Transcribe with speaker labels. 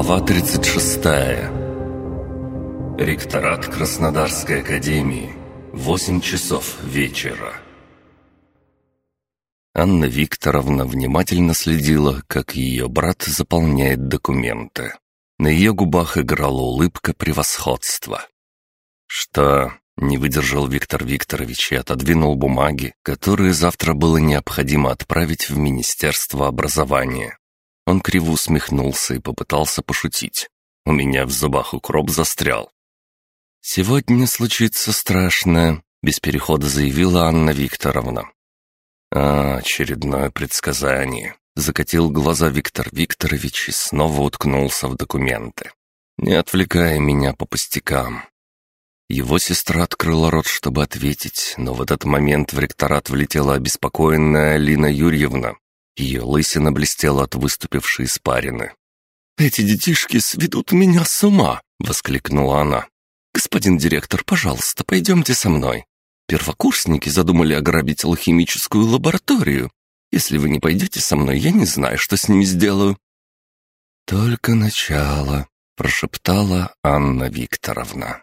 Speaker 1: Глава 36. Ректорат Краснодарской академии. 8 часов вечера. Анна Викторовна внимательно следила, как ее брат заполняет документы. На ее губах играла улыбка превосходства. «Что?» — не выдержал Виктор Викторович и отодвинул бумаги, которые завтра было необходимо отправить в Министерство образования. Он криво усмехнулся и попытался пошутить. У меня в зубах укроп застрял. «Сегодня случится страшное», — без перехода заявила Анна Викторовна. «А, очередное предсказание», — закатил глаза Виктор Викторович и снова уткнулся в документы. «Не отвлекая меня по пустякам». Его сестра открыла рот, чтобы ответить, но в этот момент в ректорат влетела обеспокоенная Алина Юрьевна ее лысина блестела от выступившей испарины. «Эти детишки сведут меня с ума!» — воскликнула она. «Господин директор, пожалуйста, пойдемте со мной. Первокурсники задумали ограбить алхимическую лабораторию. Если вы не пойдете со мной, я не знаю, что с ними сделаю». «Только начало», — прошептала Анна Викторовна.